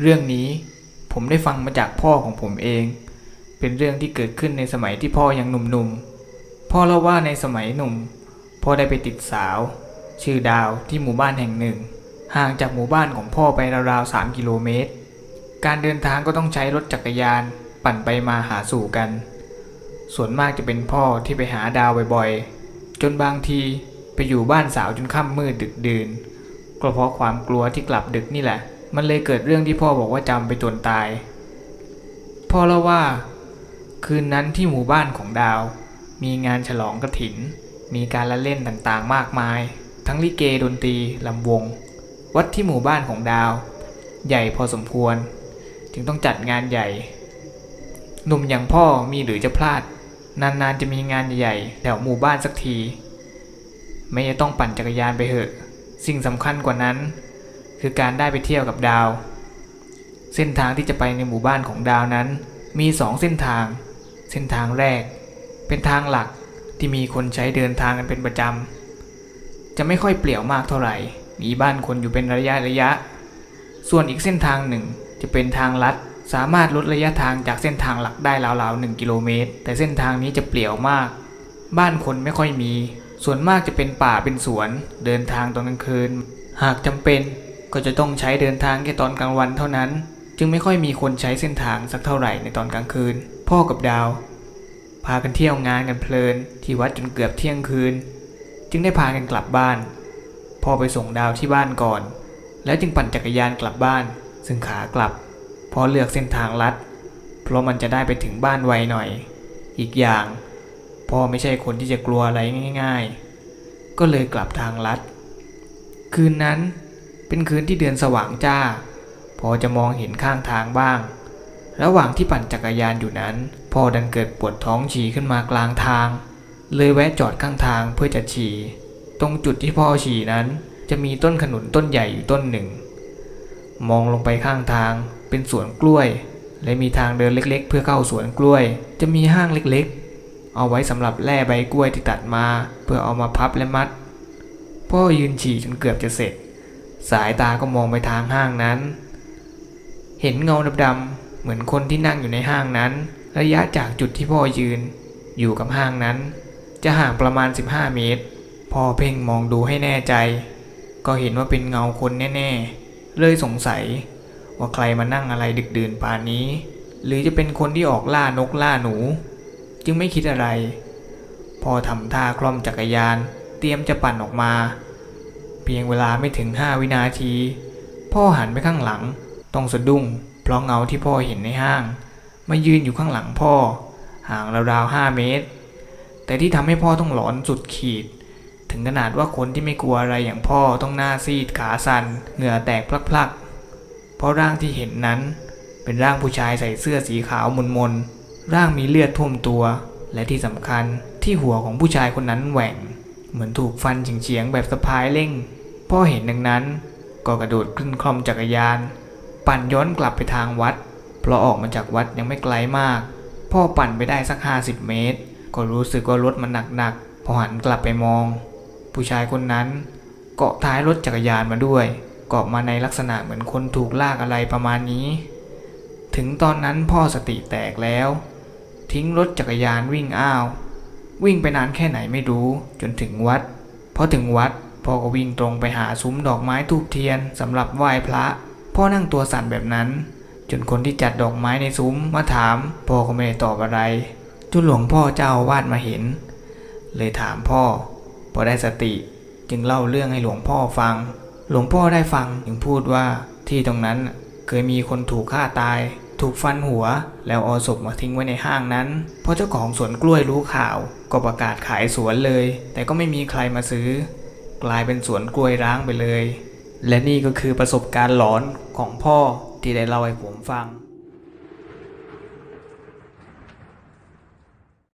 เรื่องนี้ผมได้ฟังมาจากพ่อของผมเอง เป็นเรื่องที่เกิดขึ้นในสมัยที่พ่อยังหนุ่มๆ พ่อเล่าว่าในสมัยหนุ่ม พ่อได้ไปติดสาว ชื่อดาวที่หมู่บ้านแห่งหนึ่ง ห่างจากหมู่บ้านของพ่อไปราวๆ3กิโลเมตร การเดินทางก็ต้องใช้รถจักรยานปั่นไปมาหาสู่กัน ส่วนมากจะเป็นพ่อที่ไปหาดาวบ่อยๆ จนบางทีไปอยู่บ้านสาวจนค่ำมืดดึกดื่นก็เพราะความกลัวที่กลับดึกนี่แหละ มันเลยเกิดเรื่องที่พ่อบอกว่าจำไปจนตาย พ่อเล่าว่า คืนนั้นที่หมู่บ้านของดาว มีงานฉลองกระถิน มีการละเล่นต่างๆมากมาย ทั้งลิเกดนตรีลำวง วัดที่หมู่บ้านของดาว ใหญ่พอสมควร จึงต้องจัดงานใหญ่หนุ่มอย่างพ่อมีหรือจะพลาด นานๆจะมีงานใหญ่ๆแถวหมู่บ้านสักที ไม่ต้องปั่นจักรยานไปเหอะ สิ่งสำคัญกว่านั้น คือการได้ไปเที่ยวกับดาว เส้นทางที่จะไปในหมู่บ้านของดาวนั้นมีสองเส้นทาง เส้นทางแรก เป็นทางหลักที่มีคนใช้เดินทางกันเป็นประจำ จะไม่ค่อยเปลี่ยวมากเท่าไหร่ มีบ้านคนอยู่เป็นระยะระยะ ส่วนอีกเส้นทางหนึ่งจะเป็นทางลัด สามารถลดระยะทางจากเส้นทางหลักได้ราวๆ1กิโลเมตร แต่เส้นทางนี้จะเปลี่ยวมาก บ้านคนไม่ค่อยมี ส่วนมากจะเป็นป่าเป็นสวน เดินทางตอนกลางคืน หากจำเป็น ก็จะต้องใช้เดินทางแค่ตอนกลางวันเท่านั้น จึงไม่ค่อยมีคนใช้เส้นทางสักเท่าไหร่ในตอนกลางคืน พ่อกับดาว พากันเที่ยวงานกันเพลิน ที่วัดจนเกือบเที่ยงคืน จึงได้พากันกลับบ้าน พ่อไปส่งดาวที่บ้านก่อน แล้วจึงปั่นจักรยานกลับบ้าน ซึ่งขากลับพ่อเลือกเส้นทางลัด เพราะมันจะได้ไปถึงบ้านไวหน่อย อีกอย่าง พ่อไม่ใช่คนที่จะกลัวอะไรง่าย ๆ ก็เลยกลับทางลัด คืนนั้น เป็นคืนที่เดือนสว่างจ้า พอจะมองเห็นข้างทางบ้าง ระหว่างที่ปั่นจักรยานอยู่นั้นพ่อดันเกิดปวดท้องฉี่ขึ้นมากลางทาง เลยแวะจอดข้างทางเพื่อจะฉี่ ตรงจุดที่พ่อฉี่นั้นจะมีต้นขนุนต้นใหญ่อยู่ต้นหนึ่ง มองลงไปข้างทางเป็นสวนกล้วย และมีทางเดินเล็ก ๆ เพื่อเข้าสวนกล้วย จะมีห้างเล็กๆ เอาไว้สำหรับแล่ใบกล้วยที่ตัดมา เพื่อเอามาพับและมัด พ่อยืนฉี่จนเกือบจะเสร็จ สายตาก็มองไปทางห้างนั้น เห็นเงาดำๆเหมือนคนที่นั่งอยู่ในห้างนั้น ระยะจากจุดที่พ่อยืน อยู่กับห้างนั้น จะห่างประมาณ 15 เมตร พ่อเพ่งมองดูให้แน่ใจ ก็เห็นว่าเป็นเงาคนแน่ๆ เลยสงสัย ว่าใครมานั่งอะไรดึกดื่นป่านนี้ หรือจะเป็นคนที่ออกล่านกล่าหนู จึงไม่คิดอะไรพอทำท่าคล่อมจักรยาน เตรียมจะปั่นออกมา เพียงเวลาไม่ถึง5วินาที พ่อหันไปข้างหลัง ต้องสะดุ้ง เพราะเงาที่พ่อเห็นในห้าง มายืนอยู่ข้างหลังพ่อ ห่างราวๆห้าเมตร แต่ที่ทำให้พ่อต้องหลอนสุดขีด ถึงขนาดว่าคนที่ไม่กลัวอะไรอย่างพ่อต้องหน้าซีดขาสัน่นเหงื่อแตกพลักๆ เพราะร่างที่เห็นนั้น เป็นร่างผู้ชายใส่เสื้อสีขาวมนๆร่างมีเลือดท่วมตัว และที่สำคัญที่หัวของผู้ชายคนนั้นแหว่ง เหมือนถูกฟันเฉียงๆแบบสะพายเร่ง พ่อเห็นดังนั้นก็กระโดดขึ้นคล่อมจักรยาน ปั่นย้อนกลับไปทางวัด เพราะออกมาจากวัดยังไม่ไกลมาก พ่อปั่นไปได้สัก 50 เมตร ก็รู้สึกว่ารถมันหนักๆพอหันกลับไปมอง ผู้ชายคนนั้นเกาะท้ายรถจักรยานมาด้วย เกาะมาในลักษณะเหมือนคนถูกลากอะไรประมาณนี้ ถึงตอนนั้นพ่อสติแตกแล้ว ทิ้งรถจักรยานวิ่งอ้าว วิ่งไปนานแค่ไหนไม่รู้จนถึงวัดพอถึงวัด พ่อก็วิ่งตรงไปหาซุ้มดอกไม้ทูบเทียนสำหรับไหว้พระ พ่อนั่งตัวสั่นแบบนั้น จนคนที่จัดดอกไม้ในซุ้มมาถาม พ่อก็ไม่ได้ตอบอะไรจนหลวงพ่อเจ้าอาวาดมาเห็น เลยถามพ่อ พอได้สติจึงเล่าเรื่องให้หลวงพ่อฟัง หลวงพ่อได้ฟังจึงพูดว่าที่ตรงนั้นเคยมีคนถูกฆ่าตาย ถูกฟันหัว แล้วเอาศพมาทิ้งไว้ในห้างนั้นพอเจ้าของสวนกล้วยรู้ข่าว ก็ประกาศขายสวนเลย แต่ก็ไม่มีใครมาซื้อ กลายเป็นสวนกล้วยร้างไปเลย และนี่ก็คือประสบการณ์หลอนของพ่อที่ได้เล่าให้ผมฟัง